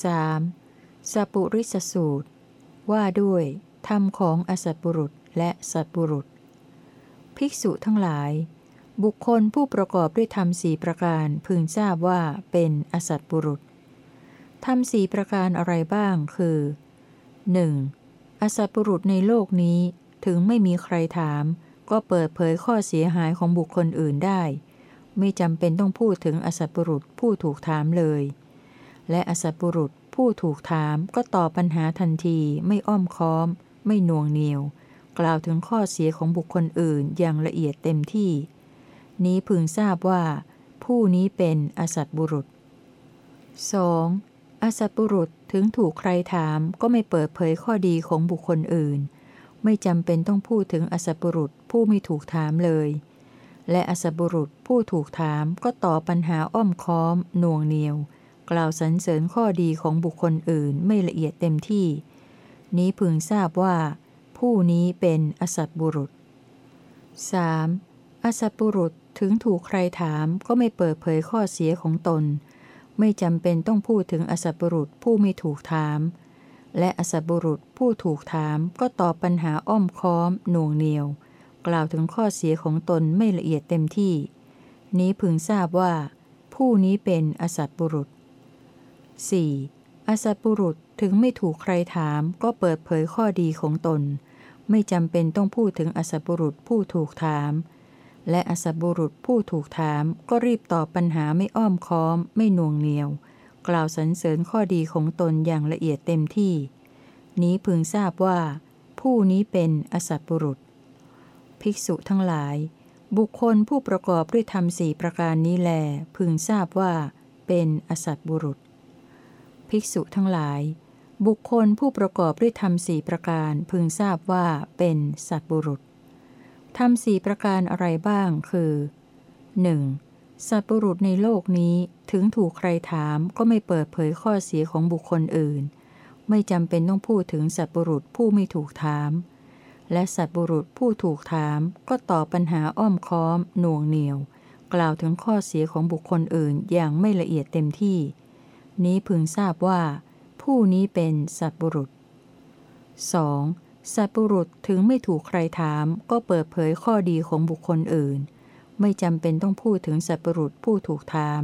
3. สัปุริสสูตร ว่าด้วยธรรมของอสัตบุรุษและสัตบุรุษ ภิกษุทั้งหลาย บุคคลผู้ประกอบด้วยธรรมสี่ประการพึงทราบว่าเป็นอสัตบุรุษธรรมสี่ประการอะไรบ้างคือ 1. อสัตบุรุษในโลกนี้ถึงไม่มีใครถาม ก็เปิดเผยข้อเสียหายของบุคคลอื่นได้ ไม่จำเป็นต้องพูดถึงอสัตบุรุษผู้ถูกถามเลย และอสัตบุรุษผู้ถูกถามก็ตอบปัญหาทันทีไม่อ้อมค้อม ไม่น่วงเหนียว กล่าวถึงข้อเสียของบุคคลอื่นอย่างละเอียดเต็มที่ นี้พึงทราบว่า ผู้นี้เป็นอสัตบุรุษ 2. อสัตบุรุษถึงถูกใครถามก็ไม่เปิดเผยข้อดีของบุคคลอื่น ไม่จำเป็นต้องพูดถึงอสัตบุรุษผู้ไม่ถูกถามเลย และอสัตบุรุษผู้ถูกถามก็ตอบปัญหาอ้อมค้อมน่วงเหนียว กล่าวสรรเสริญข้อดีของบุคคลอื่นไม่ละเอียดเต็มที่ นี้พึงทราบว่า ผู้นี้เป็นอสัตบุรุษ 3. อสัตบุรุษถึงถูกใครถามก็ไม่เปิดเผยข้อเสียของตน ไม่จำเป็นต้องพูดถึงอสัตบุรุษผู้ไม่ถูกถาม และอสัตบุรุษผู้ถูกถามก็ตอบปัญหาอ้อมค้อมหน่วงเหนียว กล่าวถึงข้อเสียของตนไม่ละเอียดเต็มที่ นี้พึงทราบว่า ผู้นี้เป็นอสัตบุรุษ 4. อสปุรุษถึงไม่ถูกใครถามก็เปิดเผยข้อดีของตน ไม่จำเป็นต้องพูดถึงอสปุรุษผู้ถูกถาม และอสัตบุรุษผู้ถูกถามก็รีบตอบปัญหาไม่อ้อมค้อม ไม่น่วงเหนียว กล่าวสรรเสริญข้อดีของตนอย่างละเอียดเต็มที่ นี้พึงทราบว่า ผู้นี้เป็นอสัตบุรุษ ภิกษุทั้งหลาย บุคคลผู้ประกอบด้วยธรรมสี่ประการนี้แล พึงทราบว่า เป็นอสัตบุรุษ ภิกษุทั้งหลาย บุคคลผู้ประกอบด้วยธรรมสี่ประการพึงทราบว่าเป็นสัตบุรุษธรรมสี่ประการอะไรบ้างคือ 1. สัตบุรุษในโลกนี้ถึงถูกใครถามก็ไม่เปิดเผยข้อเสียของบุคคลอื่น ไม่จำเป็นต้องพูดถึงสัตบุรุษผู้ไม่ถูกถาม และสัตบุรุษผู้ถูกถามก็ตอบปัญหาอ้อมค้อมหน่วงเหนียว กล่าวถึงข้อเสียของบุคคลอื่นอย่างไม่ละเอียดเต็มที่ นี้พึงทราบว่า ผู้นี้เป็นสัตบุรุษ 2. สัตบุรุษถึงไม่ถูกใครถาม ก็เปิดเผยข้อดีของบุคคลอื่น ไม่จำเป็นต้องพูดถึงสัตบุรุษผู้ถูกถาม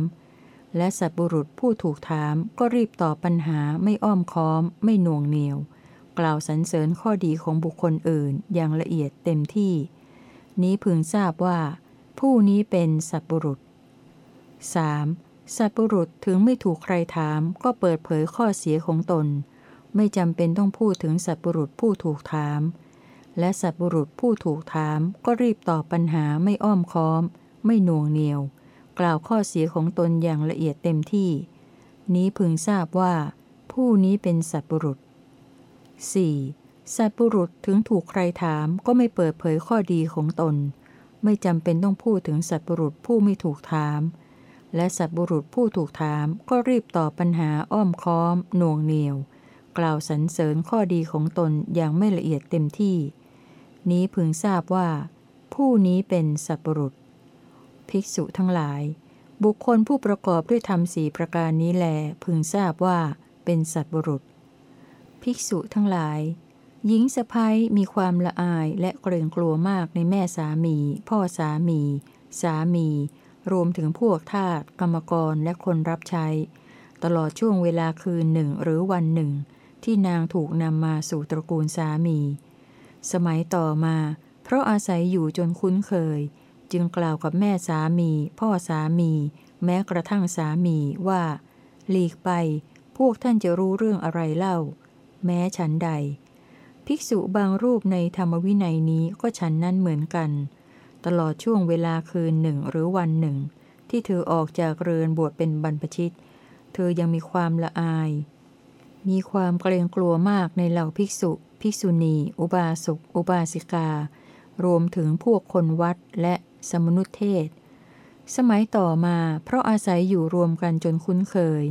และสัตบุรุษผู้ถูกถามก็รีบตอบปัญหาไม่อ้อมค้อม ไม่หน่วงเหนียว กล่าวสรรเสริญข้อดีของบุคคลอื่นอย่างละเอียดเต็มที่ นี้พึงทราบว่า ผู้นี้เป็นสัตบุรุษ 3. สัตบุรุษถึงไม่ถูกใครถามก็เปิดเผยข้อเสียของตน ไม่จำเป็นต้องพูดถึงสัตบุรุษผู้ถูกถาม และสัตบุรุษผู้ถูกถามก็รีบตอบปัญหาไม่อ้อมค้อม ไม่หน่วงเหนียว กล่าวข้อเสียของตนอย่างละเอียดเต็มที่ นี้พึงทราบว่า ผู้นี้เป็นสัตบุรุษ 4. สัตบุรุษถึงถูกใครถามก็ไม่เปิดเผยข้อดีของตน ไม่จำเป็นต้องพูดถึงสัตบุรุษผู้ไม่ถูกถาม และสัตบุรุษผู้ถูกถามก็รีบตอบปัญหาอ้อมค้อมหน่วงเหนียว กล่าวสรรเสริญข้อดีของตนอย่างไม่ละเอียดเต็มที่ นี้พึงทราบว่า ผู้นี้เป็นสัตบุรุษ ภิกษุทั้งหลาย บุคคลผู้ประกอบด้วยธรรมสีประการนี้แล พึงทราบว่าเป็นสัตบุรุษ ภิกษุทั้งหลาย หญิงสะพ้ยมีความละอายและเกรงกลัวมากในแม่สามี พ่อสามี สามี รวมถึงพวกทาสกรรมกรและคนรับใช้ ตลอดช่วงเวลาคืนหนึ่งหรือวันหนึ่ง ที่นางถูกนำมาสู่ตระกูลสามี สมัยต่อมา เพราะอาศัยอยู่จนคุ้นเคย จึงกล่าวกับแม่สามี พ่อสามี แม้กระทั่งสามีว่า หลีกไป พวกท่านจะรู้เรื่องอะไรเล่า แม้ฉันใด ภิกษุบางรูปในธรรมวินัยนี้ก็ฉันนั้นเหมือนกัน ตลอดช่วงเวลาคืนหนึ่งหรือวันหนึ่ง ที่เธอออกจากเรือนบวชเป็นบรรพชิต เธอยังมีความละอาย มีความเกรงกลัวมากในเหล่าภิกษุ ภิกษุณี อุบาสก อุบาสิกา รวมถึงพวกคนวัดและสมนุษเทศ สมัยต่อมาเพราะอาศัยอยู่รวมกันจนคุ้นเคย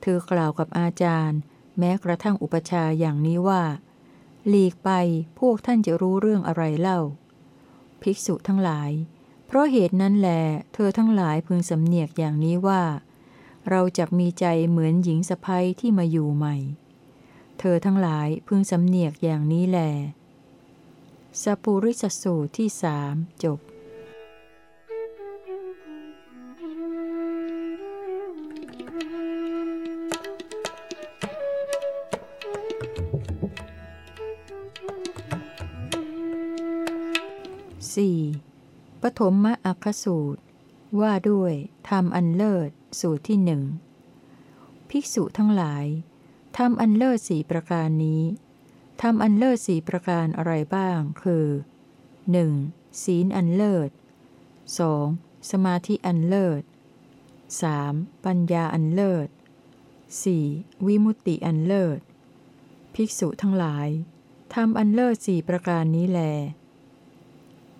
เธอกล่าวกับอาจารย์ แม้กระทั่งอุปชาอย่างนี้ว่า หลีกไปพวกท่านจะรู้เรื่องอะไรเล่า ภิกษุทั้งหลาย เพราะเหตุนั้นแล เธอทั้งหลายพึงสำเนียกอย่างนี้ว่า เราจะมีใจเหมือนหญิงสะพ้ยที่มาอยู่ใหม่ เธอทั้งหลายพึงสำเนียกอย่างนี้แล สปุริสสูตรที่สามจบ ปฐมอัคคสูตร ว่าด้วยธรรมอันเลิศ สูตรที่หนึ่งภิกษุทั้งหลายธรรมอันเลิศสี่ประการนี้ธรรมอันเลิศสี่ประการอะไรบ้าง คือ 1. ศีลอันเลิศ 2. สมาธิอันเลิศ 3. ปัญญาอันเลิศ 4. วิมุตติอันเลิศ ภิกษุทั้งหลายทำอันเลิศสี่ประการนี้แล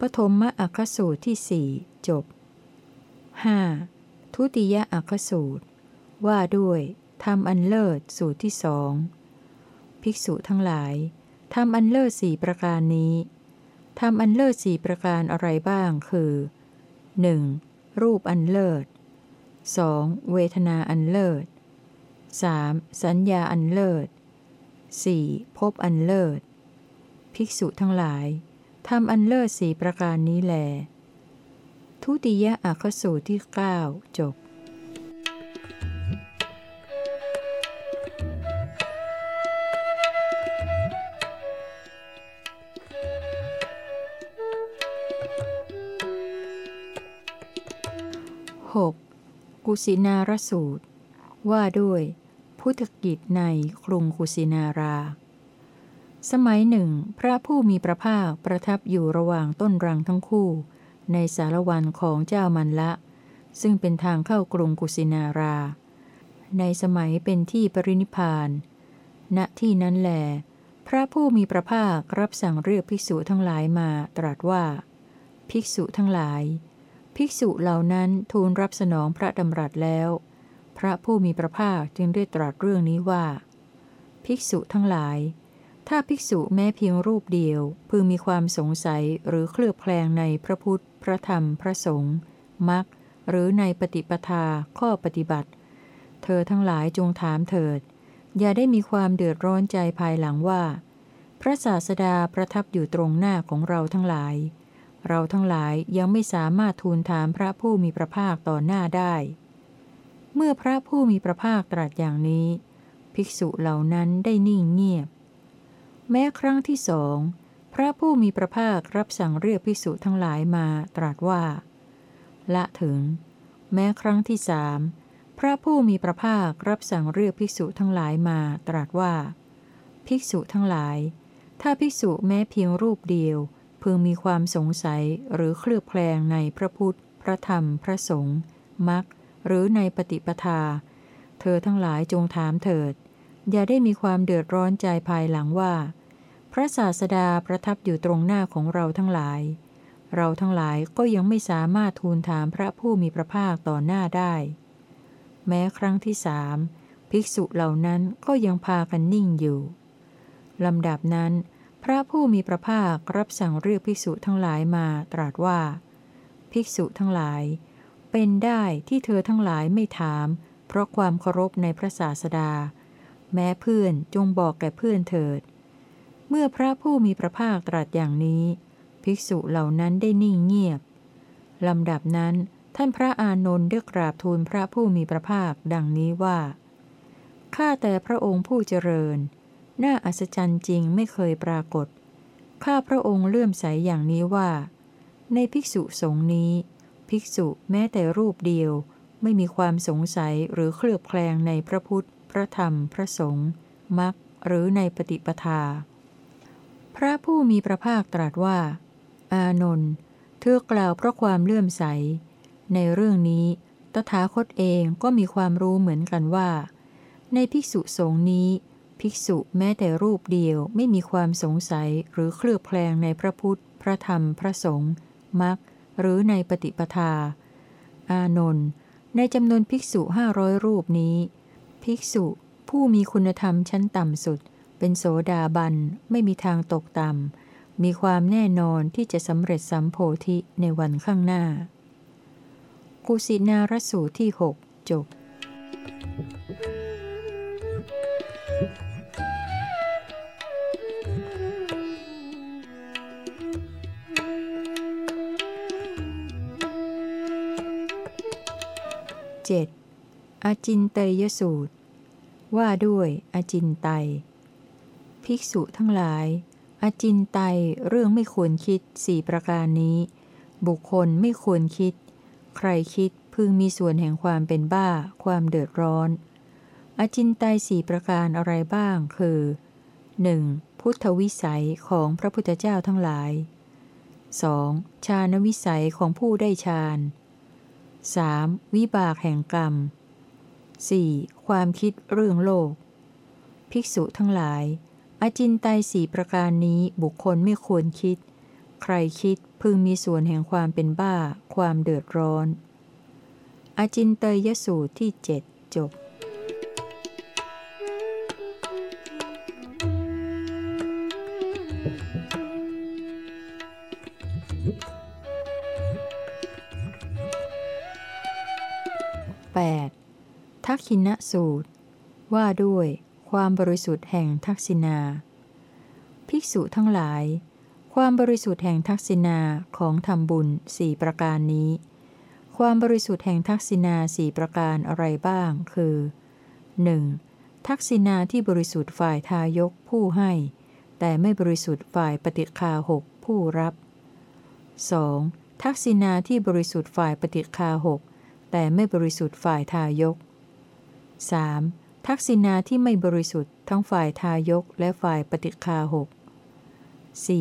ปฐมมะอักสูตรที่สี่จบ 5. ทุติยอักสูตร ว่าด้วยทำอันเลิศสูตรที่สองภิกษุทั้งหลายทำอันเลิศสี่ประการนี้ทำอันเลิศสี่ประการอะไรบ้างคือ 1. รูปอันเลิศ 2. เวทนาอันเลิศ 3. สัญญาอันเลิศ 4. พบอันเลิศ ภิกษุทั้งหลาย ทำอันเลิศสี่ประการนี้แล ทุติยอักสูตรที่ 9 จบ 6. กุสินารสูตร ว่าด้วย พุทธกิจในกรุงกุสินารา สมัยหนึ่ง พระผู้มีพระภาคประทับอยู่ระหว่างต้นรังทั้งคู่ ในสารวันของเจ้ามันละ ซึ่งเป็นทางเข้ากรุงกุสินารา ในสมัยเป็นที่ปรินิพานณที่นั้นแหลพระผู้มีพระภาครับสั่งเรียกภิกษุทั้งหลายมาตรัสว่า ภิกษุทั้งหลาย ภิกษุเหล่านั้นทูลรับสนองพระดำรัสแล้ว พระผู้มีพระภาคจึงได้ตรัสเรื่องนี้ว่า ภิกษุทั้งหลาย ถ้าภิกษุแม้เพียงรูปเดียวพึงมีความสงสัยหรือเคลือบแคลงในพระพุทธ พระธรรม พระสงฆ์มักหรือในปฏิปทาข้อปฏิบัติ เธอทั้งหลายจงถามเถิด อย่าได้มีความเดือดร้อนใจภายหลังว่า พระศาสดาประทับอยู่ตรงหน้าของเราทั้งหลาย เราทั้งหลายยังไม่สามารถทูลถามพระผู้มีพระภาคต่อหน้าได้ เมื่อพระผู้มีพระภาคตรัสอย่างนี้ ภิกษุเหล่านั้นได้นิ่งเงียบ แม้ครั้งที่สอง พระผู้มีพระภาครับสั่งเรียกภิกษุทั้งหลายมาตรัสว่า ละถึง แม้ครั้งที่สามพระผู้มีพระภาครับสั่งเรียกภิกษุทั้งหลายมาตรัสว่า ภิกษุทั้งหลาย ถ้าภิกษุแม้เพียงรูปเดียว พึงมีความสงสัยหรือเคลือบแคลงในพระพุทธ พระธรรม พระสงฆ์มักหรือในปฏิปทา เธอทั้งหลายจงถามเถิด อย่าได้มีความเดือดร้อนใจภายหลังว่า ระศาสดาประทับอยู่ตรงหน้าของเราทั้งหลาย เราทั้งหลายก็ยังไม่สามารถทูลถามพระผู้มีพระภาคต่อหน้าได้ แม้ครั้งที่สามภิกษุเหล่านั้นก็ยังพากันนิ่งอยู่ลำดับนั้น พระผู้มีพระภาครับสั่งเรียกภิกษุทั้งหลายมาตรัสว่า ภิกษุทั้งหลาย เป็นได้ที่เธอทั้งหลายไม่ถาม เพราะความเคารพในพระศาสดา แม้เพื่อนจงบอกแก่เพื่อนเถิด เมื่อพระผู้มีพระภาคตรัสอย่างนี้ ภิกษุเหล่านั้นได้นิ่งเงียบลำดับนั้น ท่านพระอานนท์ได้กราบทูลพระผู้มีพระภาคดังนี้ว่าข้าแต่พระองค์ผู้เจริญ น่าอัศจรรย์จริงไม่เคยปรากฏข้าพระองค์เลื่อมใสอย่างนี้ว่า ในภิกษุสงฆ์นี้ ภิกษุแม้แต่รูปเดียว ไม่มีความสงสัยหรือเคลือบแคลงในพระพุทธ พระธรรม พระสงฆ์มักหรือในปฏิปทา พระผู้มีพระภาคตรัสว่า อานนท์เธอกล่าวเพราะความเลื่อมใส ในเรื่องนี้ ตถาคตเองก็มีความรู้เหมือนกันว่า ในภิกษุสงฆ์นี้ ภิกษุแม้แต่รูปเดียวไม่มีความสงสัยหรือเคลือบแคลงในพระพุทธ พระธรรม พระสงฆ์มักหรือในปฏิปทา อานนท์ในจำนวนภิกษุห้าร้อยรูปนี้ ภิกษุผู้มีคุณธรรมชั้นต่ำสุด เป็นโสดาบันไม่มีทางตกต่ำ มีความแน่นอนที่จะสำเร็จสัมโพธิในวันข้างหน้า กุสินารสูตรที่หกจบ 7. อาจินเตยสูตร ว่าด้วยอาจินไตย ภิกษุทั้งหลายอาจินไตเรื่องไม่ควรคิดสี่ประการนี้ บุคคลไม่ควรคิด ใครคิดพึงมีส่วนแห่งความเป็นบ้า ความเดือดร้อนอาจินไตสี่ประการอะไรบ้าง คือ 1. พุทธวิสัยของพระพุทธเจ้าทั้งหลาย 2. ชาณวิสัยของผู้ได้ฌาน 3. วิบากแห่งกรรม 4. ความคิดเรื่องโลก ภิกษุทั้งหลาย อาจินไตยสี่ประการนี้บุคคลไม่ควรคิด ใครคิดพึงมีส่วนแห่งความเป็นบ้า ความเดือดร้อนอาจินเตยยสูตรที่เจ็ดจบ 8. ทักขิณสูตร ว่าด้วย ความบริสุทธิ์แห่งทักษิณา ภิกษุทั้งหลาย ความบริสุทธิ์แห่งทักษิณาของทำบุญสี่ประการนี้ ความบริสุทธิ์แห่งทักษิณาสี่ประการอะไรบ้าง คือ 1. ทักษิณาที่บริสุทธิ์ฝ่ายทายกผู้ให้ แต่ไม่บริสุทธิ์ฝ่ายปฏิคาหกผู้รับ 2. ทักษิณาที่บริสุทธิ์ฝ่ายปฏิคาหกแต่ไม่บริสุทธิ์ฝ่ายทายก 3. ทักษิณาที่ไม่บริสุทธิ์ทั้งฝ่ายทายกและฝ่ายปฏิคาหก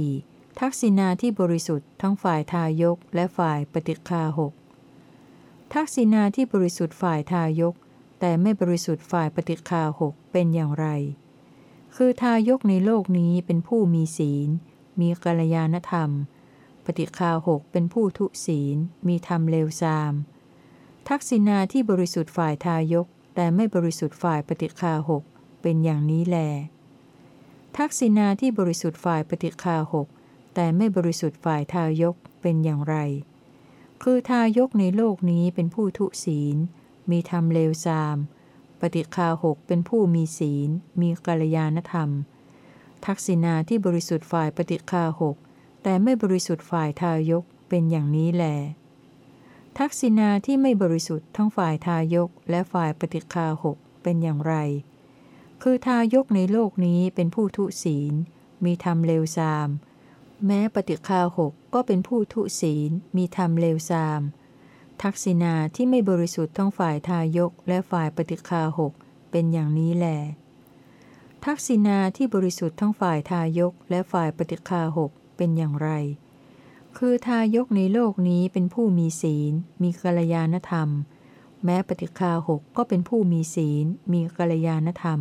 4. ทักษิณาที่บริสุทธิ์ทั้งฝ่ายทายกและฝ่ายปฏิคาหกทักษิณาที่บริสุทธิ์ฝ่ายทายก แต่ไม่บริสุทธิ์ฝ่ายปฏิคาหกเป็นอย่างไร คือทายกในโลกนี้เป็นผู้มีศีล มีกัลยาณธรรม ปฏิคาหกเป็นผู้ทุศีล มีธรรมเลวทราม ทักษิณาที่บริสุทธิ์ฝ่ายทายก แต่ไม่บริสุทธิ์ฝ่ายปฏิคาหกเป็นอย่างนี้แล ทักษิณาที่บริสุทธิ์ฝ่ายปฏิคาหกแต่ไม่บริสุทธิ์ฝ่ายทายกเป็นอย่างไร คือทายกในโลกนี้เป็นผู้ทุศีล มีธรรมเลวทราม ปฏิคาหกเป็นผู้มีศีล มีกัลยาณธรรม ทักษิณาที่บริสุทธิ์ฝ่ายปฏิคาหกแต่ไม่บริสุทธิ์ฝ่ายทายกเป็นอย่างนี้แล ทักษิณาที่ไม่บริสุทธิ์ทั้งฝ่ายทายกและฝ่ายปฏิคาหกเป็นอย่างไร คือทายกในโลกนี้เป็นผู้ทุศีล มีธรรมเลวทราม แม้ปฏิคาหกก็เป็นผู้ทุศีล มีธรรมเลวทราม ทักษิณาที่ไม่บริสุทธิ์ทั้งฝ่ายทายกและฝ่ายปฏิคาหกเป็นอย่างนี้แหลทักษิณาที่บริสุทธิ์ทั้งฝ่ายทายกและฝ่ายปฏิคาหกเป็นอย่างไร คือทายกในโลกนี้เป็นผู้มีศีล มีกัลยาณธรรม แม้ปฏิคาหกก็เป็นผู้มีศีล มีกัลยาณธรรม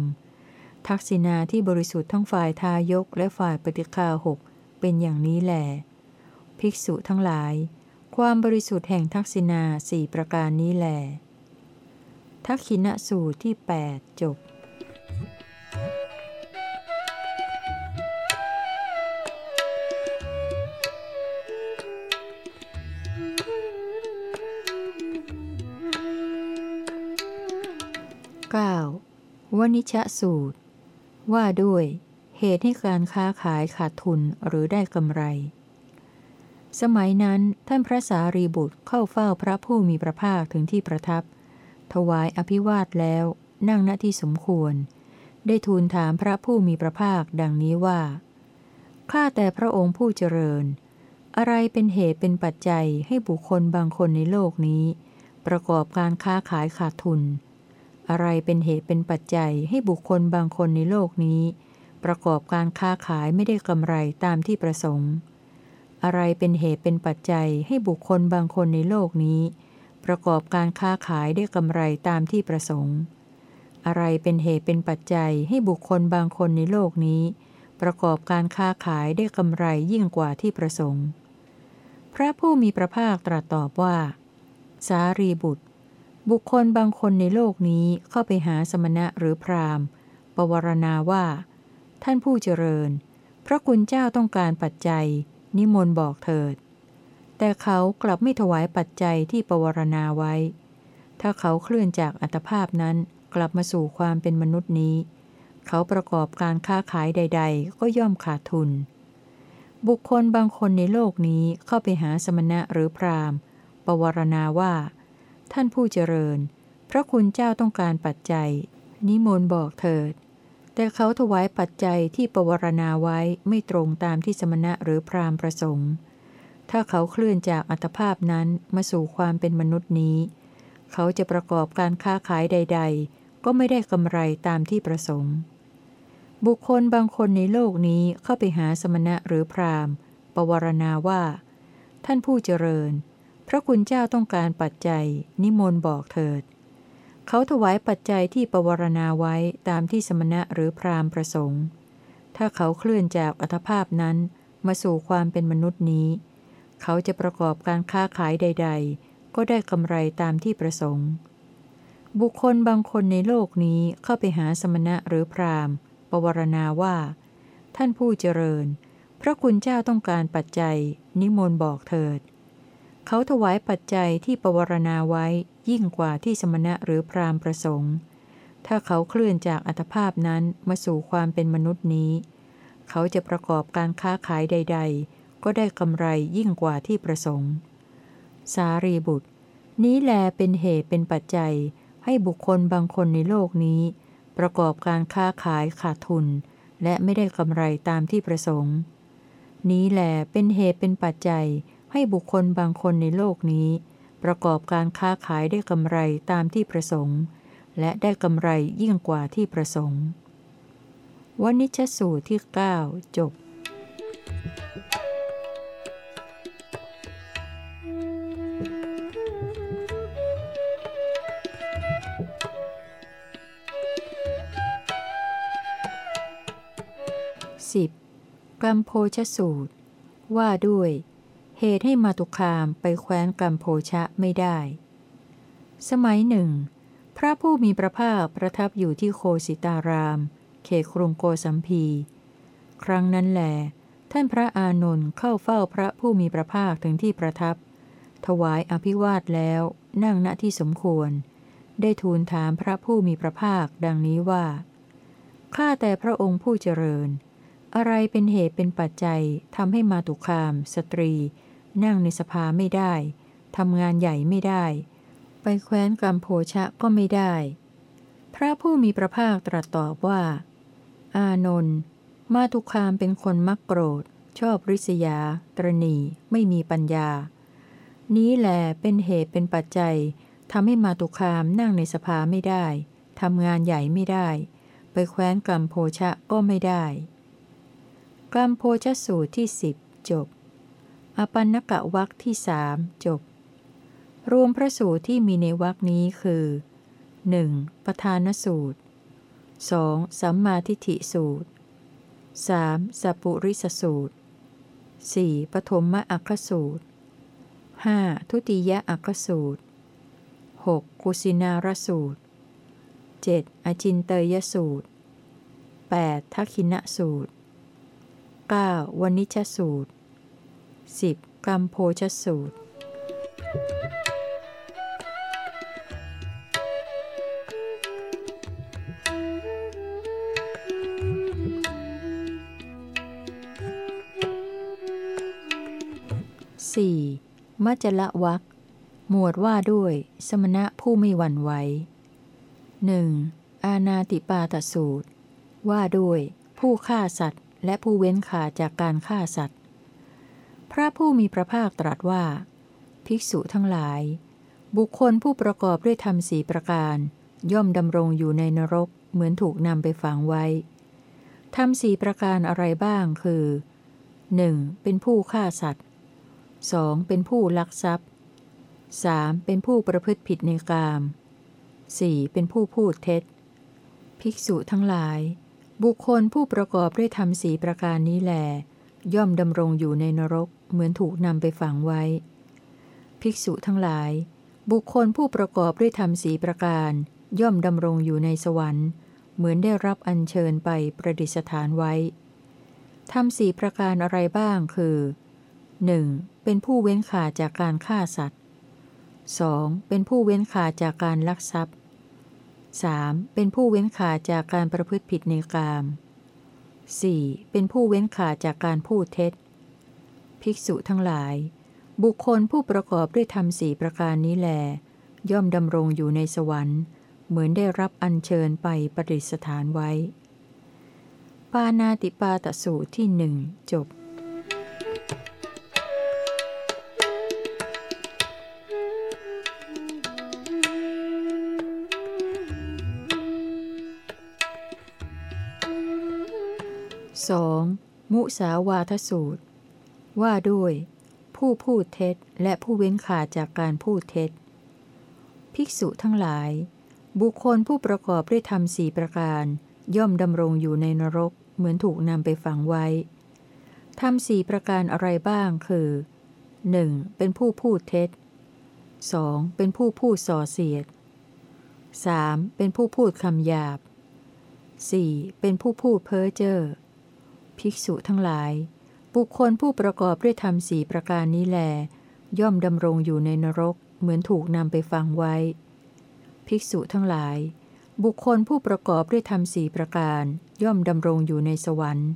ทักษิณาที่บริสุทธิ์ทั้งฝ่ายทายกและฝ่ายปฏิคาหกเป็นอย่างนี้แหลภิกษุทั้งหลาย ความบริสุทธิ์แห่งทักษิณาสี่ประการนี้แหลทักขิณสูตรที่ 8 จบ นิชสูตร ว่าด้วย เหตุให้การค้าขายขาดทุนหรือได้กำไร สมัยนั้นท่านพระสารีบุตรเข้าเฝ้าพระผู้มีพระภาคถึงที่ประทับ ถวายอภิวาทแล้ว นั่งณที่สมควร ได้ทูลถามพระผู้มีพระภาคดังนี้ว่า ข้าแต่พระองค์ผู้เจริญ อะไรเป็นเหตุเป็นปัจจัยให้บุคคลบางคนในโลกนี้ ประกอบการค้าขายขาดทุน อะไรเป็นเหตุเป็นปัจจัยให้บุคคลบางคนในโลกนี้ ประกอบการค้าขายไม่ได้กำไรตามที่ประสงค์ อะไรเป็นเหตุเป็นปัจจัยให้บุคคลบางคนในโลกนี้ ประกอบการค้าขายได้กำไรตามที่ประสงค์ อะไรเป็นเหตุเป็นปัจจัยให้บุคคลบางคนในโลกนี้ ประกอบการค้าขายได้กำไรยิ่งกว่าที่ประสงค์ พระผู้มีพระภาคตรัสตอบว่า สารีบุตร บุคคลบางคนในโลกนี้เข้าไปหาสมณะหรือพราหมณ์ ปวารณาว่า ท่านผู้เจริญ พระคุณเจ้าต้องการปัจจัย นิมนต์บอกเถิด แต่เขากลับไม่ถวายปัจจัยที่ปวารณาไว้ ถ้าเขาเคลื่อนจากอัตภาพนั้นกลับมาสู่ความเป็นมนุษย์นี้ เขาประกอบการค้าขายใด ๆ ก็ย่อมขาดทุน บุคคลบางคนในโลกนี้เข้าไปหาสมณะหรือพราหมณ์ ปวารณาว่า ท่านผู้เจริญ พระคุณเจ้าต้องการปัจจัย นิมนต์บอกเถิด แต่เขาถวายปัจจัยที่ปวารณาไว้ไม่ตรงตามที่สมณะหรือพราหมณ์ประสงค์ ถ้าเขาเคลื่อนจากอัตภาพนั้นมาสู่ความเป็นมนุษย์นี้ เขาจะประกอบการค้าขายใด ๆ ก็ไม่ได้กำไรตามที่ประสงค์ บุคคลบางคนในโลกนี้เข้าไปหาสมณะหรือพราหมณ์ ปวารณาว่า ท่านผู้เจริญ พระคุณเจ้าต้องการปัจจัย นิมนต์บอกเถิด เขาถวายปัจจัยที่ปวารณาไว้ตามที่สมณะหรือพราหมณ์ประสงค์ ถ้าเขาเคลื่อนจากอัตภาพนั้นมาสู่ความเป็นมนุษย์นี้ เขาจะประกอบการค้าขายใด ๆ ก็ได้กำไรตามที่ประสงค์ บุคคลบางคนในโลกนี้เข้าไปหาสมณะหรือพราหมณ์ปวารณาว่า ท่านผู้เจริญ พระคุณเจ้าต้องการปัจจัย นิมนต์บอกเถิดเขาถวายปัจจัยที่ปวารณาไว้ยิ่งกว่าที่สมณะหรือพราหมณ์ประสงค์ ถ้าเขาเคลื่อนจากอัตภาพนั้นมาสู่ความเป็นมนุษย์นี้ เขาจะประกอบการค้าขายใด ๆ ก็ได้กำไรยิ่งกว่าที่ประสงค์ สารีบุตร นี้แลเป็นเหตุเป็นปัจจัย ให้บุคคลบางคนในโลกนี้ ประกอบการค้าขายขาดทุน และไม่ได้กำไรตามที่ประสงค์ นี้แลเป็นเหตุเป็นปัจจัย ให้บุคคลบางคนในโลกนี้ ประกอบการค้าขายได้กำไรตามที่ประสงค์ และได้กำไรยิ่งกว่าที่ประสงค์วนิชชสูตรที่ 9 จบ 10. กัมโพชสูตร ว่าด้วย เหตุให้มาตุคามไปแคว้นกัมโพชะไม่ได้ สมัยหนึ่ง พระผู้มีพระภาคประทับอยู่ที่โคสิตาราม เขตกรุงโกสัมพี ครั้งนั้นแหลท่านพระอานนท์เข้าเฝ้าพระผู้มีพระภาคถึงที่ประทับ ถวายอภิวาทแล้วนั่งณที่สมควร ได้ทูลถามพระผู้มีพระภาคดังนี้ว่า ข้าแต่พระองค์ผู้เจริญ อะไรเป็นเหตุเป็นปัจจัยทำให้มาตุคาม สตรี นั่งในสภาไม่ได้ ทำงานใหญ่ไม่ได้ ไปแคว้นกัมโพชะก็ไม่ได้ พระผู้มีพระภาคตรัสตอบว่า อานนท์มาตุคามเป็นคนมักโกรธ ชอบริษยา ตรณี ไม่มีปัญญา นี้แหลเป็นเหตุเป็นปัจจัยทำให้มาตุคามนั่งในสภาไม่ได้ทำงานใหญ่ไม่ได้ ไปแคว้นกัมโพชะก็ไม่ได้กัมโพชสูตรที่สิบจบ อปันนกะวักที่สามจบ รวมพระสูตรที่มีในวักนี้คือ 1. ประธานสูตร 2. สัมมาทิฏฐิสูตร 3. สัปุริสสูตร 4. ปฐมมะอัคคสูตร 5. ทุติยะอัคคสูตร 6. กุสินารสูตร 7. อจินเตยสูตร 8. ทักขินะสูตร 9. วนิชสูตร 10. กรัมโพชสูตร 4. มัจจละวักหมวดว่าด้วย สมณะผู้ไม่หวั่นไหวหนึ่งอาณาติปาตสูตร ว่าด้วย ผู้ฆ่าสัตว์ และผู้เว้นขาจากการฆ่าสัตว์ พระผู้มีพระภาคตรัสว่า ภิกษุทั้งหลาย บุคคลผู้ประกอบด้วยธรรมสีประการ ย่อมดำรงอยู่ในนรกเหมือนถูกนำไปฝังไว้ธรรมสีประการอะไรบ้างคือ 1. เป็นผู้ฆ่าสัตว์ 2. เป็นผู้ลักทรัพย์ 3. เป็นผู้ประพฤติผิดในกาม 4. เป็นผู้พูดเท็จ ภิกษุทั้งหลาย บุคคลผู้ประกอบด้วยธรรมสีประการนี้แหลย่อมดำรงอยู่ในนรก เหมือนถูกนำไปฝังไว้ ภิกษุทั้งหลาย บุคคลผู้ประกอบด้วยธรรมสีประการ ย่อมดำรงอยู่ในสวรรค์ เหมือนได้รับอัญเชิญไปประดิษฐานไว้ธรรมสีประการอะไรบ้างคือ 1. เป็นผู้เว้นขาจากการฆ่าสัตว์ 2. เป็นผู้เว้นขาจากการลักทรัพย์ 3. เป็นผู้เว้นขาจากการประพฤติผิดในกาม 4. เป็นผู้เว้นขาจากการพูดเท็จ ภิกษุทั้งหลาย บุคคลผู้ประกอบด้วยธรรมสี่ประการนี้แล ย่อมดำรงอยู่ในสวรรค์ เหมือนได้รับอัญเชิญไปประดิษฐานไว้ ปานาติปาตสูตรที่หนึ่งจบ 2. มุสาวาทสูตร ว่าด้วย ผู้พูดเท็จและผู้เว้นขาดจากการพูดเท็จ ภิกษุทั้งหลาย บุคคลผู้ประกอบด้วยธรรมสี่ประการ ย่อมดำรงอยู่ในนรก เหมือนถูกนำไปฝังไว้ธรรมสี่ประการอะไรบ้างคือ 1. เป็นผู้พูดเท็จ 2. เป็นผู้พูดส่อเสียด 3. เป็นผู้พูดคำหยาบ 4. เป็นผู้พูดเพ้อเจ้อภิกษุทั้งหลาย บุคคลผู้ประกอบด้วยธรรมสี่ประการนี้แล ย่อมดำรงอยู่ในนรก เหมือนถูกนำไปฝังไว้ ภิกษุทั้งหลาย บุคคลผู้ประกอบด้วยธรรมสี่ประการ ย่อมดำรงอยู่ในสวรรค์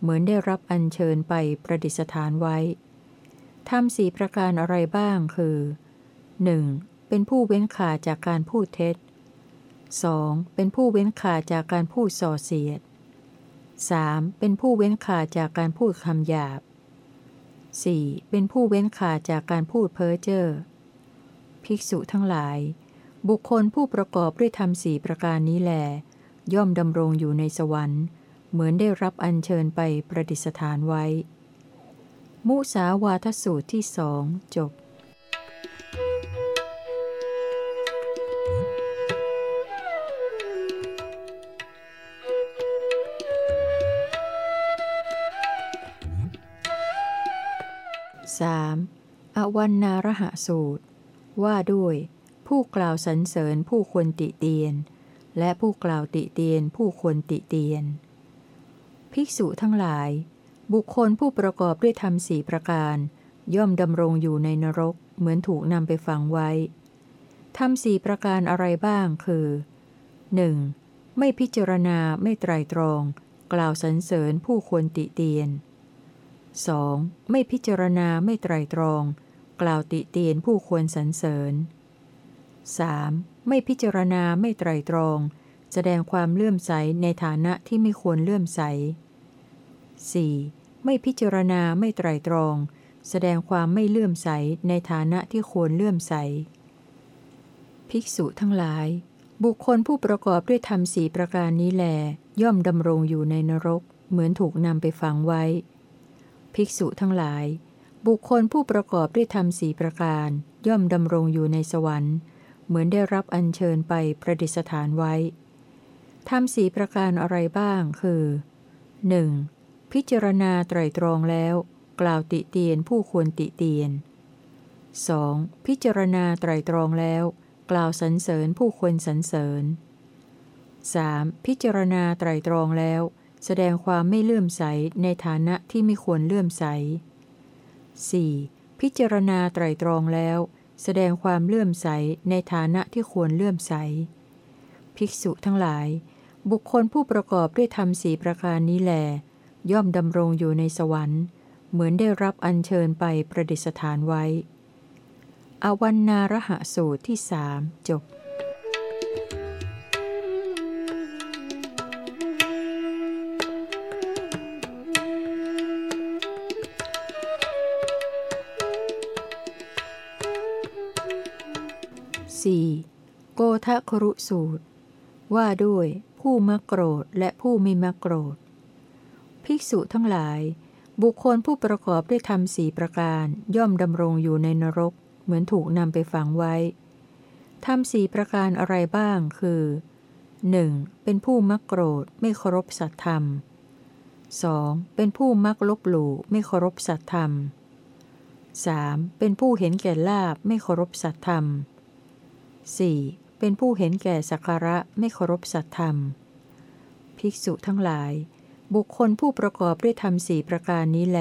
เหมือนได้รับอัญเชิญไปประดิษฐานไว้ธรรมสี่ประการอะไรบ้างคือ 1. เป็นผู้เว้นขาจากการพูดเท็จ 2. เป็นผู้เว้นขาจากการพูดส่อเสียด 3. เป็นผู้เว้นขาจากการพูดคำหยาบ 4. เป็นผู้เว้นขาจากการพูดเพ้อเจ้อ ภิกษุทั้งหลาย บุคคลผู้ประกอบด้วยธรรมสี่ประการนี้แล ย่อมดำรงอยู่ในสวรรค์ เหมือนได้รับอัญเชิญไปประดิษฐานไว้ มุสาวาทสูตรที่สองจบ 3. อวันนารหสูตร ว่าด้วย ผู้กล่าวสรรเสริญผู้ควรติเตียน และผู้กล่าวติเตียนผู้ควรติเตียน ภิกษุทั้งหลาย บุคคลผู้ประกอบด้วยธรรมสี่ประการ ย่อมดำรงอยู่ในนรก เหมือนถูกนำไปฝังไว้ธรรมสี่ประการอะไรบ้างคือ 1. ไม่พิจารณาไม่ไตรตรอง กล่าวสรรเสริญผู้ควรติเตียน 2. ไม่พิจารณาไม่ไตรตรอง กล่าวติเตียนผู้ควรสรรเสริญ 3. ไม่พิจารณาไม่ไตรตรอง แสดงความเลื่อมใสในฐานะที่ไม่ควรเลื่อมใส 4. ไม่พิจารณาไม่ไตรตรอง แสดงความไม่เลื่อมใสในฐานะที่ควรเลื่อมใส ภิกษุทั้งหลาย บุคคลผู้ประกอบด้วยธรรมสีประการนี้แล ย่อมดำรงอยู่ในนรก เหมือนถูกนำไปฝังไว้ ภิกษุทั้งหลาย บุคคลผู้ประกอบด้วยธรรมสีประการ ย่อมดำรงอยู่ในสวรรค์ เหมือนได้รับอัญเชิญไปประดิษฐานไว้ธรรมสีประการอะไรบ้าง คือ 1. พิจารณาไตรตรองแล้ว กล่าวติเตียนผู้ควรติเตียน 2. พิจารณาไตรตรองแล้ว กล่าวสรรเสริญผู้ควรสรรเสริญ 3. พิจารณาไตรตรองแล้ว แสดงความไม่เลื่อมใสในฐานะที่ไม่ควรเลื่อมใส 4. พิจารณาไตรตรองแล้ว แสดงความเลื่อมใสในฐานะที่ควรเลื่อมใส ภิกษุทั้งหลาย บุคคลผู้ประกอบด้วยธรรมสีประการนี้แล ย่อมดำรงอยู่ในสวรรค์ เหมือนได้รับอัญเชิญไปประดิษฐานไว้ อวันนารหสูตรที่สามจบ 4. โกทะครุสูตร ว่าด้วยผู้มักโกรธและผู้ไม่มักโกรธ ภิกษุทั้งหลาย บุคคลผู้ประกอบด้วยธรรมสี่ประการย่อมดำรงอยู่ในนรก เหมือนถูกนำไปฝังไว้ธรรมสี่ประการอะไรบ้างคือ 1. เป็นผู้มักโกรธไม่เคารพสัตธรรม 2. เป็นผู้มักลบหลู่ไม่เคารพสัตธรรม 3. เป็นผู้เห็นแก่ลาบไม่เคารพสัตธรรม 4. เป็นผู้เห็นแก่สักการะไม่เคารพสัตธรรม ภิกษุทั้งหลาย บุคคลผู้ประกอบด้วยธรรมสี่ประการนี้แล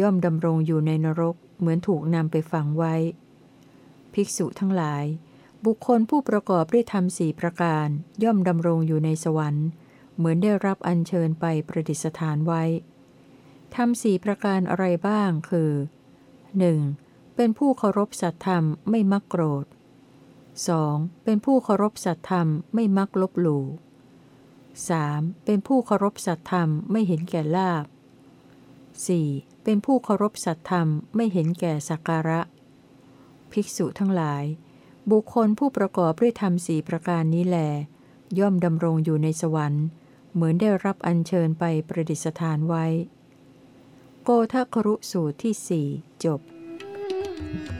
ย่อมดำรงอยู่ในนรกเหมือนถูกนำไปฝังไว้ ภิกษุทั้งหลาย บุคคลผู้ประกอบด้วยธรรมสี่ประการ ย่อมดำรงอยู่ในสวรรค์ เหมือนได้รับอัญเชิญไปประดิษฐานไว้ธรรมสี่ประการอะไรบ้างคือ 1. เป็นผู้เคารพสัตธรรมไม่มักโกรธ 2. เป็นผู้เคารพสัตธรรมไม่มักลบหลู่ 3. เป็นผู้เคารพสัตธรรมไม่เห็นแก่ลาบ 4. เป็นผู้เคารพสัตธรรมไม่เห็นแก่สักการะ ภิกษุทั้งหลาย บุคคลผู้ประกอบด้วยธรรมสี่ประการนี้แล ย่อมดำรงอยู่ในสวรรค์ เหมือนได้รับอัญเชิญไปประดิษฐานไว้ โกทครุสูตรที่สี่จบ 5.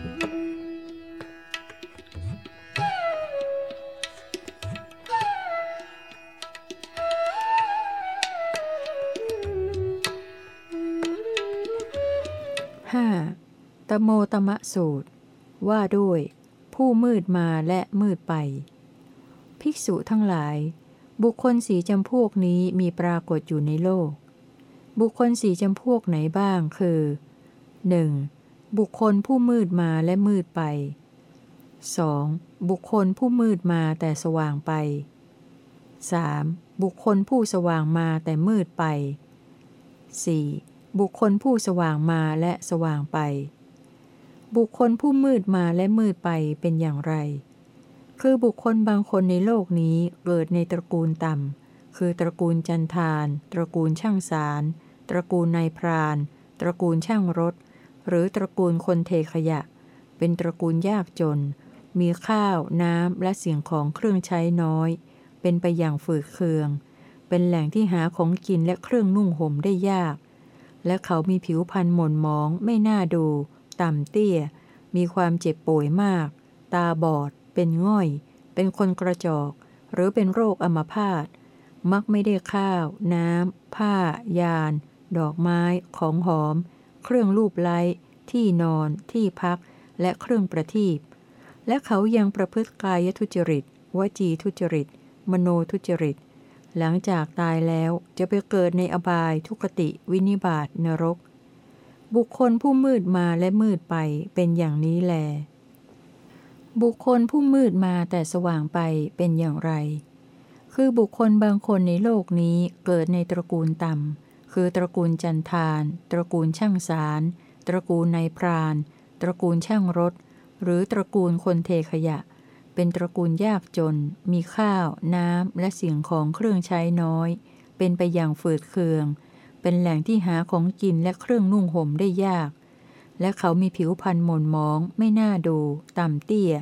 ตโมตมะสูตร ว่าด้วย ผู้มืดมาและมืดไป ภิกษุทั้งหลาย บุคคลสีจำพวกนี้มีปรากฏอยู่ในโลก บุคคลสีจำพวกไหนบ้างคือ 1. บุคคลผู้มืดมาและมืดไป 2. บุคคลผู้มืดมาแต่สว่างไป 3. บุคคลผู้สว่างมาแต่มืดไป 4. บุคคลผู้สว่างมาและสว่างไป บุคคลผู้มืดมาและมืดไปเป็นอย่างไร คือบุคคลบางคนในโลกนี้เกิดในตระกูลต่ำ คือตระกูลจันทาน ตระกูลช่างสาร ตระกูลนายพราน ตระกูลช่างรถ หรือตระกูลคนเทขยะ เป็นตระกูลยากจน มีข้าว น้ำ และสิ่งของเครื่องใช้น้อย เป็นไปอย่างฝืดเคือง เป็นแหล่งที่หาของกินและเครื่องนุ่งห่มได้ยาก และเขามีผิวพรรณหม่นหมองไม่น่าดู ต่ำเตี้ย มีความเจ็บป่วยมาก ตาบอด เป็นง่อย เป็นคนกระจอก หรือเป็นโรคอัมพาต มักไม่ได้ข้าว น้ำ ผ้า ยาน ดอกไม้ ของหอม เครื่องลูบไล้ ที่นอน ที่พัก และเครื่องประทีป และเขายังประพฤติกายทุจริต วจีทุจริต มโนทุจริต หลังจากตายแล้วจะไปเกิดในอบายทุกติ วินิบาตนรก บุคคลผู้มืดมาและมืดไปเป็นอย่างนี้แล บุคคลผู้มืดมาแต่สว่างไปเป็นอย่างไร คือบุคคลบางคนในโลกนี้เกิดในตระกูลต่ำ คือตระกูลจันทาน ตระกูลช่างสาร ตระกูลนายพราน ตระกูลช่างรถ หรือตระกูลคนเทขยะ เป็นตระกูลยากจน มีข้าว น้ำ และสิ่งของเครื่องใช้น้อย เป็นไปอย่างฝืดเคือง เป็นแหล่งที่หาของกินและเครื่องนุ่งห่มได้ยาก และเขามีผิวพรรณหม่นมอง ไม่น่าดู ต่ำเตี้ย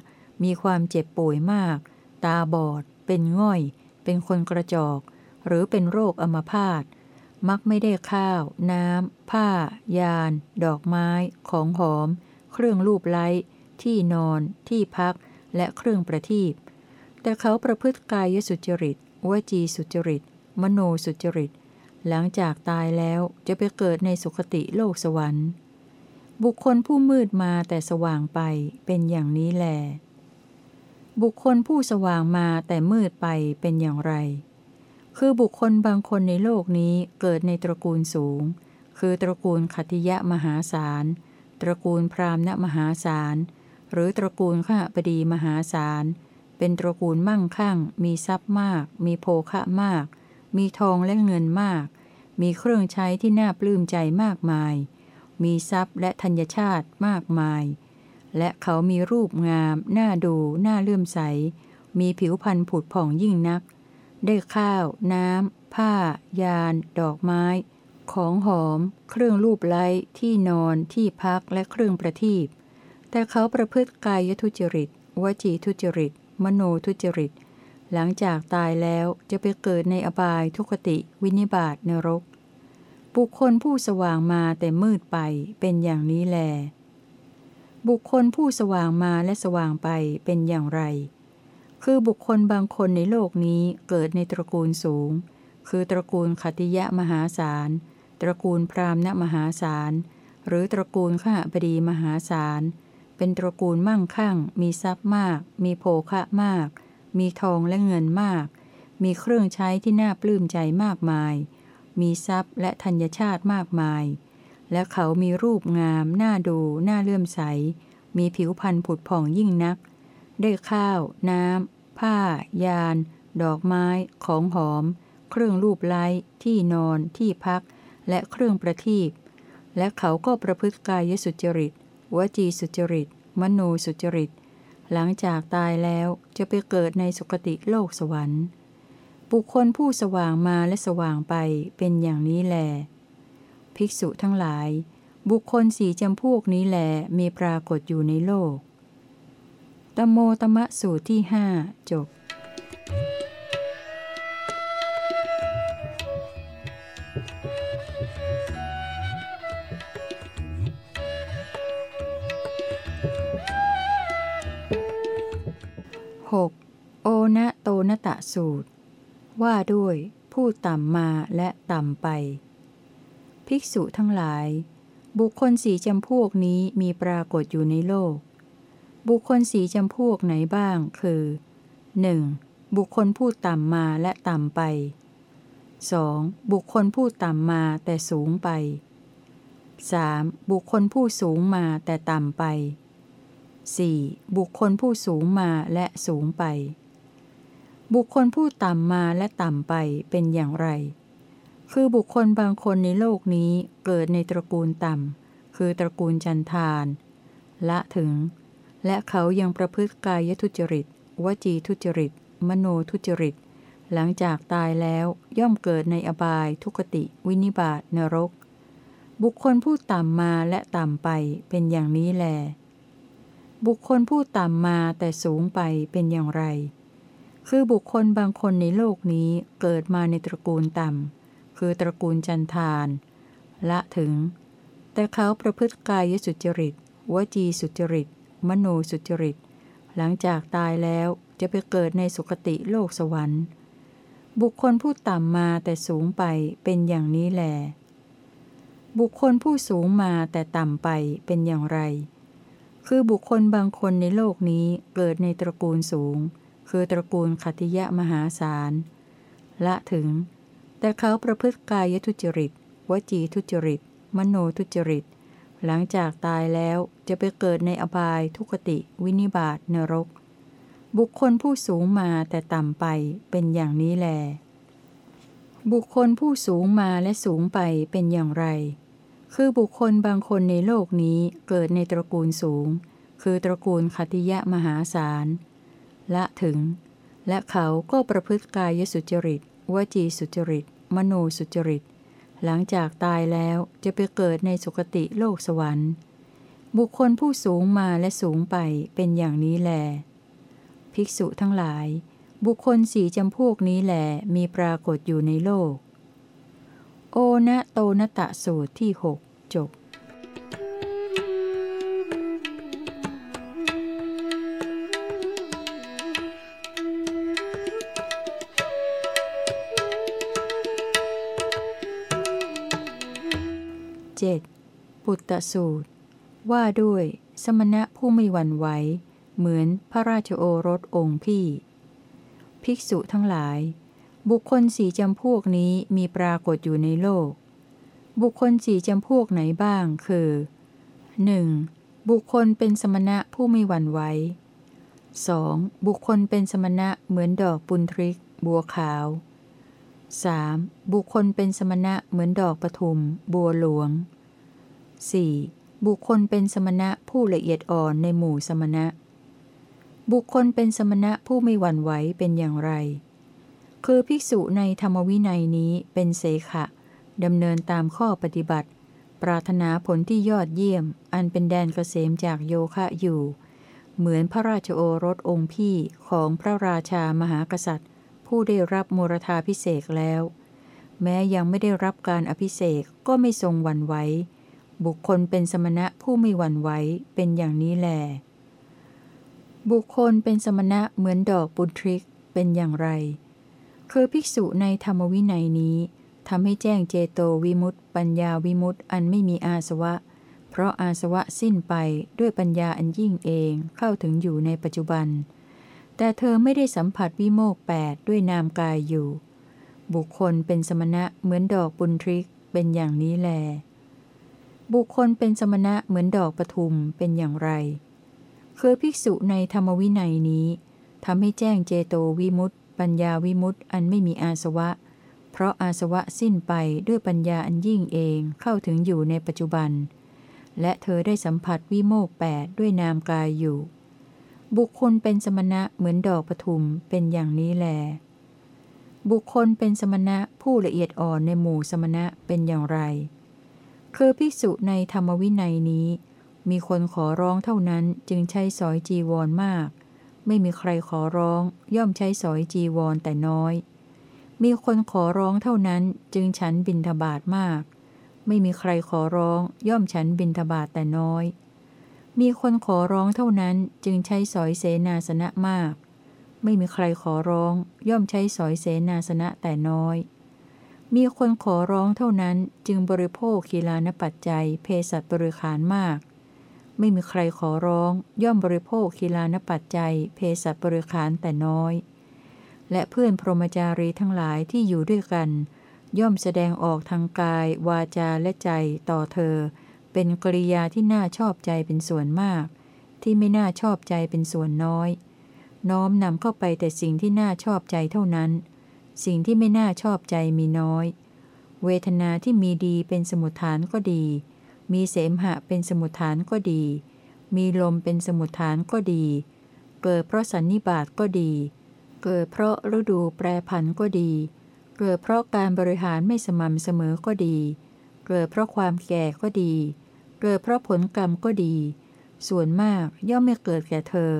มีความเจ็บป่วยมาก ตาบอด เป็นง่อย เป็นคนกระจอก หรือเป็นโรคอัมพาต มักไม่ได้ข้าว น้ำ ผ้า ยาน ดอกไม้ ของหอม เครื่องลูบไล้ ที่นอน ที่พัก และเครื่องประทีปแต่เขาประพฤติกายสุจริต วจีสุจริต มโนสุจริต หลังจากตายแล้วจะไปเกิดในสุคติโลกสวรรค์ บุคคลผู้มืดมาแต่สว่างไปเป็นอย่างนี้แล บุคคลผู้สว่างมาแต่มืดไปเป็นอย่างไร คือบุคคลบางคนในโลกนี้เกิดในตระกูลสูง คือตระกูลขัติยะมหาศาล ตระกูลพราหมณมหาศาล หรือตระกูลข้าบดีมหาศาล เป็นตระกูลมั่งคั่ง มีทรัพย์มาก มีโภคะมากมี มีทองและเงินมาก มีเครื่องใช้ที่น่าปลื้มใจมากมาย มีทรัพย์และธัญชาติมากมาย และเขามีรูปงาม น่าดู น่าเลื่อมใส มีผิวพรรณผุดผ่องยิ่งนัก ได้ข้าว น้ำ ผ้า ยาน ดอกไม้ ของหอม เครื่องรูปไล้ ที่นอน ที่พัก และเครื่องประทีปแต่เขาประพฤติกายทุจริต วจีทุจริต มโนทุจริต หลังจากตายแล้วจะไปเกิดในอบายทุกติ วินิบาตนรก บุคคลผู้สว่างมาแต่มืดไปเป็นอย่างนี้แล บุคคลผู้สว่างมาและสว่างไปเป็นอย่างไร คือบุคคลบางคนในโลกนี้เกิดในตระกูลสูง คือตระกูลขตติยะมหาศาล ตระกูลพราหมณมหาศาล หรือตระกูลข้าบดีมหาศาล เป็นตระกูลมั่งคั่ง มีทรัพย์มาก มีโภคะมาก มีทองและเงินมาก มีเครื่องใช้ที่น่าปลื้มใจมากมาย มีทรัพย์และธัญชาติมากมาย และเขามีรูปงาม น่าดู น่าเลื่อมใส มีผิวพรรณผุดผ่องยิ่งนัก ได้ข้าว น้ำ ผ้า ยาน ดอกไม้ ของหอม เครื่องรูปไล้ ที่นอน ที่พัก และเครื่องประทีปและเขาก็ประพฤติกายสุจริต วจีสุจริต มโนสุจริต หลังจากตายแล้วจะไปเกิดในสุคติโลกสวรรค์ บุคคลผู้สว่างมาและสว่างไปเป็นอย่างนี้แล ภิกษุทั้งหลาย บุคคลสีจำพวกนี้แลมีปรากฏอยู่ในโลกตโมตมะสูตรที่หจบ 6. โอนะโตนตะสูตร ว่าด้วยผู้ต่ำมาและต่ำไป ภิกษุทั้งหลาย บุคคลสีจำพวกนี้มีปรากฏอยู่ในโลก บุคคลสีจำพวกไหนบ้างคือ 1. บุคคลผู้ต่ำมาและต่ำไป 2. บุคคลผู้ต่ำมาแต่สูงไป 3. บุคคลผู้สูงมาแต่ต่ำไป 4. บุคคลผู้สูงมาและสูงไป บุคคลผู้ต่ำมาและต่ำไปเป็นอย่างไร คือบุคคลบางคนในโลกนี้เกิดในตระกูลต่ำ คือตระกูลจันทาน ละถึง และเขายังประพฤติกายทุจริต วจีทุจริต มโนทุจริต หลังจากตายแล้วย่อมเกิดในอบายทุกติ วินิบาตนรก บุคคลผู้ต่ำมาและต่ำไปเป็นอย่างนี้แล บุคคลผู้ต่ำมาแต่สูงไปเป็นอย่างไร คือบุคคลบางคนในโลกนี้เกิดมาในตระกูลต่ำ คือตระกูลจันทานละถึง แต่เขาประพฤติกายสุจริต วจีสุจริต มโนสุจริต หลังจากตายแล้วจะไปเกิดในสุคติโลกสวรรค์ บุคคลผู้ต่ำมาแต่สูงไปเป็นอย่างนี้แหลบุคคลผู้สูงมาแต่ต่ำไปเป็นอย่างไร คือบุคคลบางคนในโลกนี้เกิดในตระกูลสูง คือตระกูลขัติยะมหาศาลละถึง แต่เขาประพฤติกายทุจริต วจีทุจริต มโนทุจริต หลังจากตายแล้วจะไปเกิดในอบายทุกติ วินิบาตนรก บุคคลผู้สูงมาแต่ต่ำไปเป็นอย่างนี้แล บุคคลผู้สูงมาและสูงไปเป็นอย่างไร คือบุคคลบางคนในโลกนี้เกิดในตระกูลสูง คือตระกูลคติยะมหาศาลละถึง และเขาก็ประพฤติกายสุจริต วจีสุจริต มโนสุจริต หลังจากตายแล้วจะไปเกิดในสุคติโลกสวรรค์ บุคคลผู้สูงมาและสูงไปเป็นอย่างนี้แล ภิกษุทั้งหลาย บุคคลสี่จำพวกนี้แหลมีปรากฏอยู่ในโลก โอนะโตนตะสูตรที่หก จบเจ็ดปุตตสูตร ว่าด้วย สมณะผู้ไม่หวั่นไหว เหมือนพระราชโอรสองค์พี่ ภิกษุทั้งหลาย บุคคลสี่จำพวกนี้มีปรากฏอยู่ในโลก บุคคลสี่จำพวกไหนบ้าง คือ 1. บุคคลเป็นสมณะผู้ไม่หวั่นไหว 2. บุคคลเป็นสมณะเหมือนดอกปุนทริก บัวขาว 3. บุคคลเป็นสมณะเหมือนดอกปทุม บัวหลวง 4. บุคคลเป็นสมณะผู้ละเอียดอ่อนในหมู่สมณะ บุคคลเป็นสมณะผู้ไม่หวั่นไหวเป็นอย่างไร คือภิกษุในธรรมวินัยนี้เป็นเสขะ ดำเนินตามข้อปฏิบัติ ปรารถนาผลที่ยอดเยี่ยม อันเป็นแดนเกษมจากโยคะอยู่ เหมือนพระราชโอรสองค์พี่ของพระราชามหากษัตริย์ ผู้ได้รับมรธาพิเศษแล้ว แม้ยังไม่ได้รับการอภิเศกก็ไม่ทรงหวั่นไหวบุคคลเป็นสมณะผู้ไม่หวั่นไหวเป็นอย่างนี้แหลบุคคลเป็นสมณะเหมือนดอกปุทริกเป็นอย่างไร คือภิกษุในธรรมวินัยนี้ ทำให้แจ้งเจโตวิมุตต์ปัญญาวิมุตต์อันไม่มีอาสวะ เพราะอาสวะสิ้นไปด้วยปัญญาอันยิ่งเองเข้าถึงอยู่ในปัจจุบัน แต่เธอไม่ได้สัมผัสวิโมกแปดด้วยนามกายอยู่ บุคคลเป็นสมณะเหมือนดอกบุญทริกเป็นอย่างนี้แล บุคคลเป็นสมณะเหมือนดอกปทุมเป็นอย่างไร คือภิกษุในธรรมวินัยนี้ทำให้แจ้งเจโตวิมุตติปัญญาวิมุตติอันไม่มีอาสวะเพราะอาสวะสิ้นไปด้วยปัญญาอันยิ่งเองเข้าถึงอยู่ในปัจจุบัน และเธอได้สัมผัสวิโมกแปดด้วยนามกายอยู่ บุคคลเป็นสมณะเหมือนดอกปทุมเป็นอย่างนี้แล บุคคลเป็นสมณะผู้ละเอียดอ่อนในหมู่สมณะเป็นอย่างไร คือภิกษุในธรรมวินัยนี้ มีคนขอร้องเท่านั้นจึงใช้สอยจีวรมาก ไม่มีใครขอร้องย่อมใช้สอยจีวรแต่น้อย มีคนขอร้องเท่านั้นจึงฉันบินทบาทมาก ไม่มีใครขอร้องย่อมฉันบินทบาทแต่น้อย มีคนขอร้องเท่านั้นจึงใช้สอยเสนาสนะมาก ไม่มีใครขอร้องย่อมใช้สอยเสนาสนะแต่น้อย มีคนขอร้องเท่านั้นจึงบริโภคคีลานปัจจัยเพศัตบริขารมาก ไม่มีใครขอร้องย่อมบริโภคคีลานปัจจัยเพศบริขารแต่น้อย และเพื่อนพรหมจารีทั้งหลายที่อยู่ด้วยกัน ย่อมแสดงออกทางกาย วาจาและใจต่อเธอ เป็นกริยาที่น่าชอบใจเป็นส่วนมาก ที่ไม่น่าชอบใจเป็นส่วนน้อย น้อมนำเข้าไปแต่สิ่งที่น่าชอบใจเท่านั้น สิ่งที่ไม่น่าชอบใจมีน้อย เวทนาที่มีดีเป็นสมุทฐานก็ดี มีเสมหะเป็นสมุทฐานก็ดี มีลมเป็นสมุทฐานก็ดี เกิดเพราะสันนิบาตก็ดี เกิดเพราะฤดูแปรผันก็ดี เกิดเพราะการบริหารไม่สม่ำเสมอก็ดี เกิดเพราะความแก่ก็ดี เกิดเพราะผลกรรมก็ดี ส่วนมากย่อมไม่เกิดแก่เธอ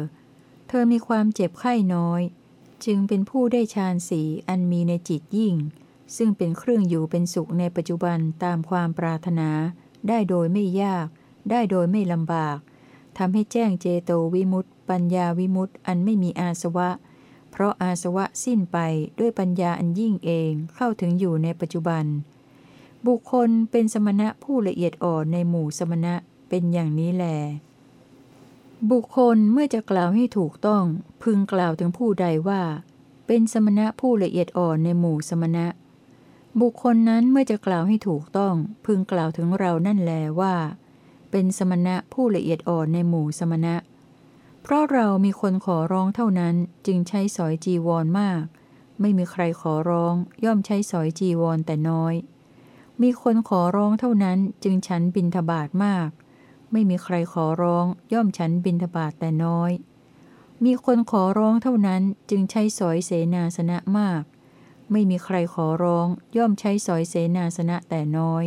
เธอมีความเจ็บไข้น้อย จึงเป็นผู้ได้ฌานสีอันมีในจิตยิ่ง ซึ่งเป็นเครื่องอยู่เป็นสุขในปัจจุบันตามความปรารถนา ได้โดยไม่ยาก ได้โดยไม่ลำบากทำให้แจ้งเจโตวิมุตต์ปัญญาวิมุตต์อันไม่มีอาสวะ เพราะอาสวะสิ้นไปด้วยปัญญาอันยิ่งเองเข้าถึงอยู่ในปัจจุบัน บุคคลเป็นสมณะผู้ละเอียดอ่อนในหมู่สมณะเป็นอย่างนี้แล บุคคลเมื่อจะกล่าวให้ถูกต้อง พึงกล่าวถึงผู้ใดว่า เป็นสมณะผู้ละเอียดอ่อนในหมู่สมณะ บุคคลนั้นเมื่อจะกล่าวให้ถูกต้อง พึงกล่าวถึงเรานั่นแลว่า เป็นสมณะผู้ละเอียดอ่อนในหมู่สมณะ เพราะเรามีคนขอร้องเท่านั้นจึงใช้สอยจีวรมาก ไม่มีใครขอร้องย่อมใช้สอยจีวรแต่น้อย มีคนขอร้องเท่านั้นจึงฉันบินทบาทมาก ไม่มีใครขอร้องย่อมฉันบินทบาทแต่น้อย มีคนขอร้องเท่านั้นจึงใช้สอยเสนาสนะมาก ไม่มีใครขอร้องย่อมใช้สอยเสนาสนะแต่น้อย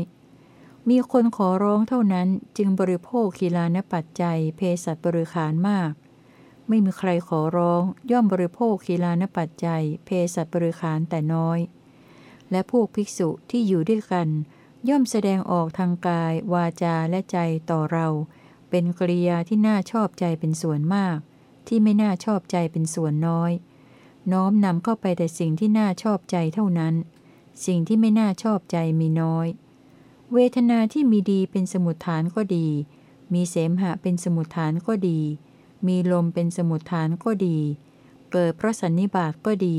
มีคนขอร้องเท่านั้นจึงบริโภคคีลานปัจจัยเพศัตบริขารมาก ไม่มีใครขอร้อง ย่อมบริโภคคีลานปัจจัย เพศัตบริขารแต่น้อย และพวกภิกษุที่อยู่ด้วยกัน ย่อมแสดงออกทางกาย วาจาและใจต่อเรา เป็นกริยาที่น่าชอบใจเป็นส่วนมาก ที่ไม่น่าชอบใจเป็นส่วนน้อย น้อมนำเข้าไปแต่สิ่งที่น่าชอบใจเท่านั้น สิ่งที่ไม่น่าชอบใจมีน้อย เวทนาที่มีดีเป็นสมุทฐานก็ดี มีเสมหะเป็นสมุทฐานก็ดี มีลมเป็นสมุทฐานก็ดี เกิดเพราะสันนิบาตก็ดี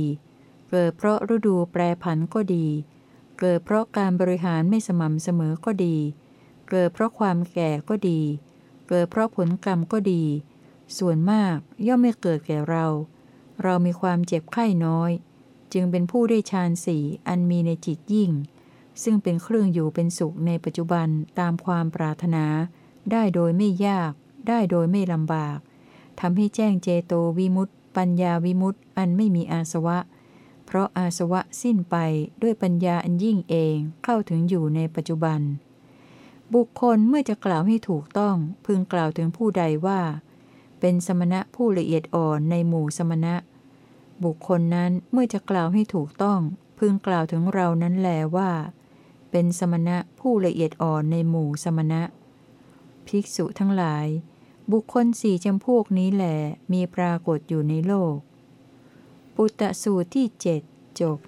เกิดเพราะฤดูแปรผันก็ดี เกิดเพราะการบริหารไม่สม่ำเสมอก็ดี เกิดเพราะความแก่ก็ดี เกิดเพราะผลกรรมก็ดี ส่วนมากย่อมไม่เกิดแก่เรา เรามีความเจ็บไข้น้อย จึงเป็นผู้ได้ฌานสี่อันมีในจิตยิ่ง ซึ่งเป็นเครื่องอยู่เป็นสุขในปัจจุบันตามความปรารถนา ได้โดยไม่ยาก ได้โดยไม่ลำบาก ทำให้แจ้งเจโตวิมุตต์ปัญญาวิมุตต์อันไม่มีอาสวะ เพราะอาสวะสิ้นไปด้วยปัญญาอันยิ่งเองเข้าถึงอยู่ในปัจจุบัน บุคคลเมื่อจะกล่าวให้ถูกต้องพึงกล่าวถึงผู้ใดว่า เป็นสมณะผู้ละเอียดอ่อนในหมู่สมณะ บุคคลนั้นเมื่อจะกล่าวให้ถูกต้อง พึงกล่าวถึงเรานั้นแลว่า เป็นสมณะผู้ละเอียดอ่อนในหมู่สมณะ ภิกษุทั้งหลาย บุคคลสี่จำพวกนี้แหละมีปรากฏอยู่ในโลก ปุตตสูตรที่เจ็ดจบ